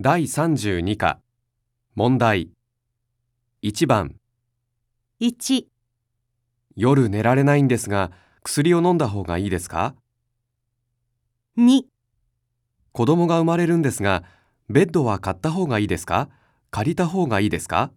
第32課。問題。1番。1、夜寝られないんですが薬を飲んだ方がいいですか？2、子供が生まれるんですがベッドは買った方がいいですか？借りた方がいいですか？